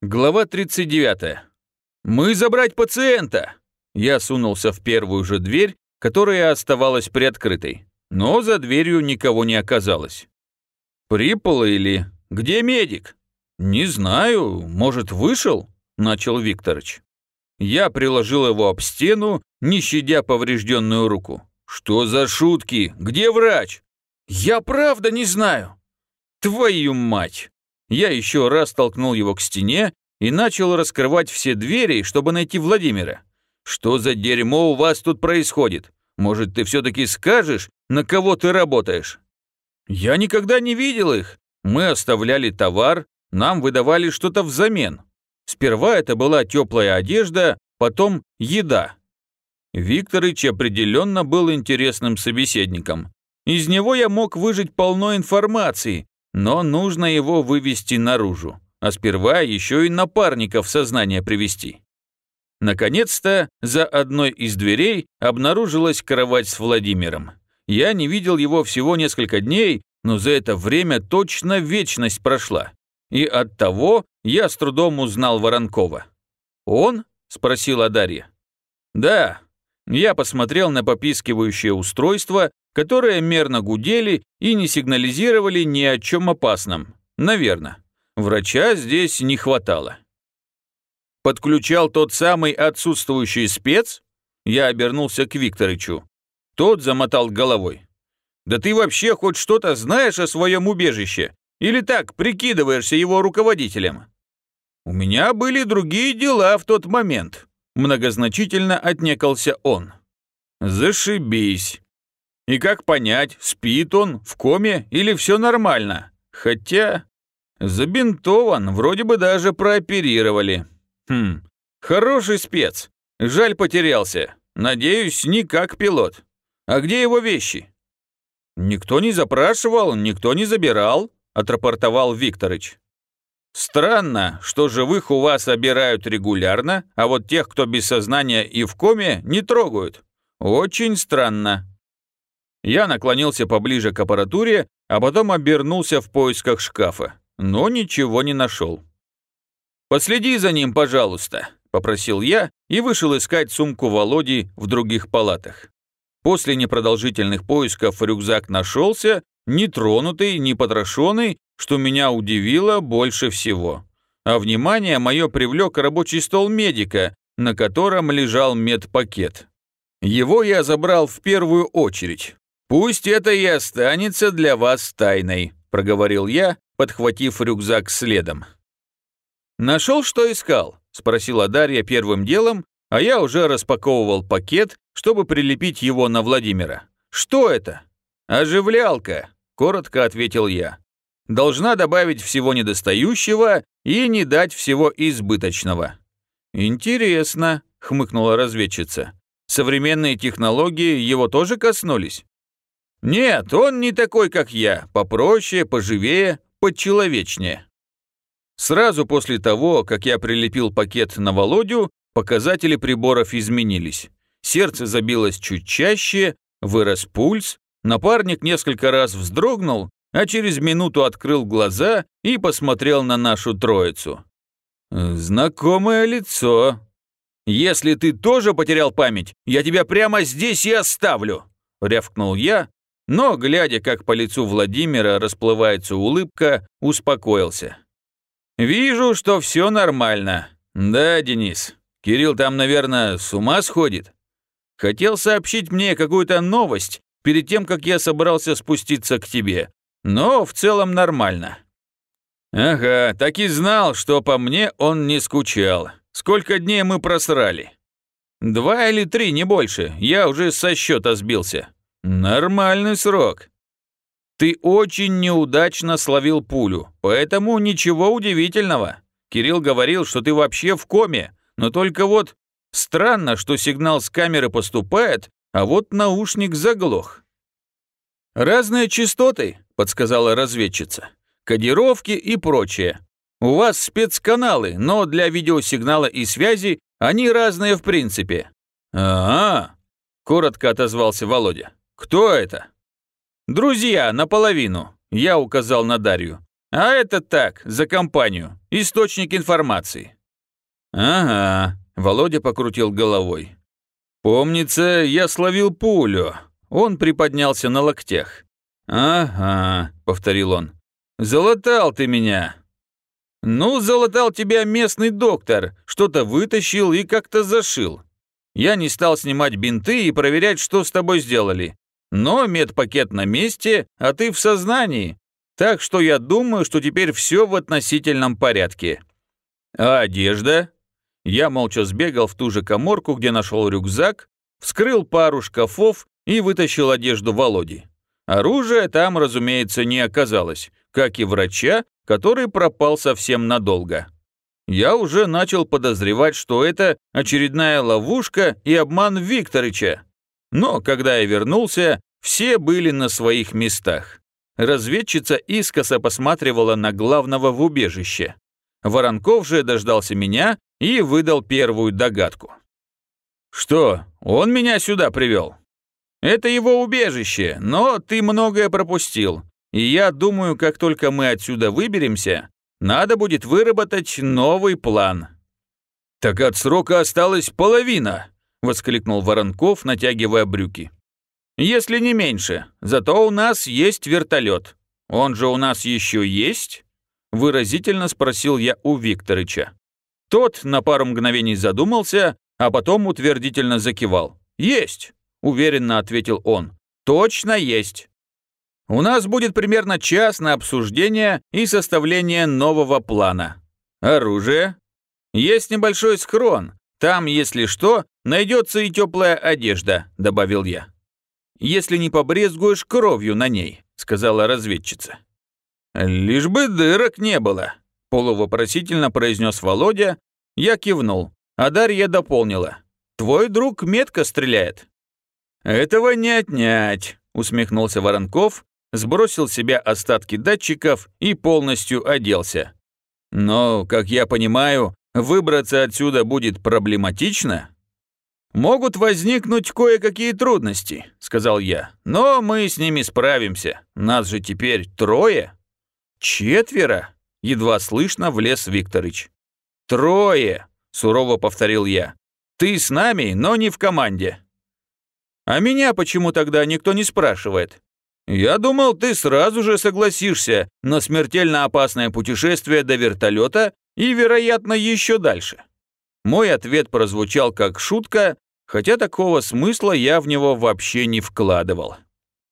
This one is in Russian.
Глава 39. «Мы забрать пациента!» Я сунулся в первую же дверь, которая оставалась приоткрытой, но за дверью никого не оказалось. «Припало или? Где медик?» «Не знаю, может, вышел?» – начал Викторыч. Я приложил его об стену, не щадя поврежденную руку. «Что за шутки? Где врач?» «Я правда не знаю!» «Твою мать!» Я еще раз толкнул его к стене и начал раскрывать все двери, чтобы найти Владимира. «Что за дерьмо у вас тут происходит? Может, ты все-таки скажешь, на кого ты работаешь?» «Я никогда не видел их. Мы оставляли товар, нам выдавали что-то взамен. Сперва это была теплая одежда, потом еда». Викторыч определенно был интересным собеседником. Из него я мог выжить полно информации, но нужно его вывести наружу, а сперва еще и напарников в сознание привести. Наконец-то за одной из дверей обнаружилась кровать с Владимиром. Я не видел его всего несколько дней, но за это время точно вечность прошла. И оттого я с трудом узнал Воронкова. «Он?» – спросила Дарья. «Да». Я посмотрел на попискивающее устройство которые мерно гудели и не сигнализировали ни о чем опасном. Наверное. Врача здесь не хватало. Подключал тот самый отсутствующий спец? Я обернулся к Викторычу. Тот замотал головой. «Да ты вообще хоть что-то знаешь о своем убежище? Или так прикидываешься его руководителем?» «У меня были другие дела в тот момент», многозначительно отнекался он. «Зашибись. И как понять, спит он, в коме или все нормально? Хотя... Забинтован, вроде бы даже прооперировали. Хм, хороший спец. Жаль потерялся. Надеюсь, не как пилот. А где его вещи? Никто не запрашивал, никто не забирал, отрапортовал Викторыч. Странно, что живых у вас обирают регулярно, а вот тех, кто без сознания и в коме, не трогают. Очень странно. Я наклонился поближе к аппаратуре, а потом обернулся в поисках шкафа, но ничего не нашел. «Последи за ним, пожалуйста», – попросил я и вышел искать сумку Володи в других палатах. После непродолжительных поисков рюкзак нашелся, не тронутый, не потрошенный, что меня удивило больше всего. А внимание мое привлек рабочий стол медика, на котором лежал медпакет. Его я забрал в первую очередь, «Пусть это и останется для вас тайной», – проговорил я, подхватив рюкзак следом. «Нашел, что искал?» – спросила Дарья первым делом, а я уже распаковывал пакет, чтобы прилепить его на Владимира. «Что это?» «Оживлялка», – коротко ответил я. «Должна добавить всего недостающего и не дать всего избыточного». «Интересно», – хмыкнула разведчица. «Современные технологии его тоже коснулись?» «Нет, он не такой, как я, попроще, поживее, почеловечнее». Сразу после того, как я прилепил пакет на Володю, показатели приборов изменились. Сердце забилось чуть чаще, вырос пульс, напарник несколько раз вздрогнул, а через минуту открыл глаза и посмотрел на нашу троицу. «Знакомое лицо. Если ты тоже потерял память, я тебя прямо здесь и оставлю», — рявкнул я, но, глядя, как по лицу Владимира расплывается улыбка, успокоился. «Вижу, что все нормально. Да, Денис, Кирилл там, наверное, с ума сходит. Хотел сообщить мне какую-то новость перед тем, как я собрался спуститься к тебе, но в целом нормально». «Ага, так и знал, что по мне он не скучал. Сколько дней мы просрали?» «Два или три, не больше. Я уже со счета сбился. Нормальный срок. Ты очень неудачно словил пулю, поэтому ничего удивительного. Кирилл говорил, что ты вообще в коме, но только вот странно, что сигнал с камеры поступает, а вот наушник заглох. «Разные частоты», — подсказала разведчица. «Кодировки и прочее. У вас спецканалы, но для видеосигнала и связи они разные в принципе». «А-а», — коротко отозвался Володя. «Кто это?» «Друзья, наполовину», – я указал на Дарью. А это так, за компанию, источник информации». «Ага», — Володя покрутил головой. «Помнится, я словил пулю». Он приподнялся на локтях. «Ага», — повторил он. «Залатал ты меня». «Ну, залатал тебя местный доктор, что-то вытащил и как-то зашил. Я не стал снимать бинты и проверять, что с тобой сделали. Но медпакет на месте, а ты в сознании. Так что я думаю, что теперь все в относительном порядке. А одежда? Я молча сбегал в ту же коморку, где нашел рюкзак, вскрыл пару шкафов и вытащил одежду Володи. Оружия там, разумеется, не оказалось, как и врача, который пропал совсем надолго. Я уже начал подозревать, что это очередная ловушка и обман Викторыча. Но когда я вернулся, все были на своих местах. Разведчица искоса посматривала на главного в убежище. Воронков же дождался меня и выдал первую догадку. «Что, он меня сюда привел?» «Это его убежище, но ты многое пропустил. И я думаю, как только мы отсюда выберемся, надо будет выработать новый план». «Так от срока осталась половина», — воскликнул Воронков, натягивая брюки. «Если не меньше. Зато у нас есть вертолет. Он же у нас еще есть?» Выразительно спросил я у Викторыча. Тот на пару мгновений задумался, а потом утвердительно закивал. «Есть», — уверенно ответил он. «Точно есть». У нас будет примерно час на обсуждение и составление нового плана. Оружие. Есть небольшой схрон. Там, если что, найдется и теплая одежда, добавил я. Если не побрезгуешь кровью на ней, сказала разведчица. Лишь бы дырок не было, полувопросительно произнес Володя. Я кивнул, а Дарья дополнила. Твой друг метко стреляет. Этого не отнять, усмехнулся Воронков сбросил с себя остатки датчиков и полностью оделся. Но, как я понимаю, выбраться отсюда будет проблематично? «Могут возникнуть кое-какие трудности», — сказал я. «Но мы с ними справимся. Нас же теперь трое». «Четверо?» — едва слышно влез Викторыч. «Трое», — сурово повторил я. «Ты с нами, но не в команде». «А меня почему тогда никто не спрашивает?» «Я думал, ты сразу же согласишься на смертельно опасное путешествие до вертолета и, вероятно, еще дальше». Мой ответ прозвучал как шутка, хотя такого смысла я в него вообще не вкладывал.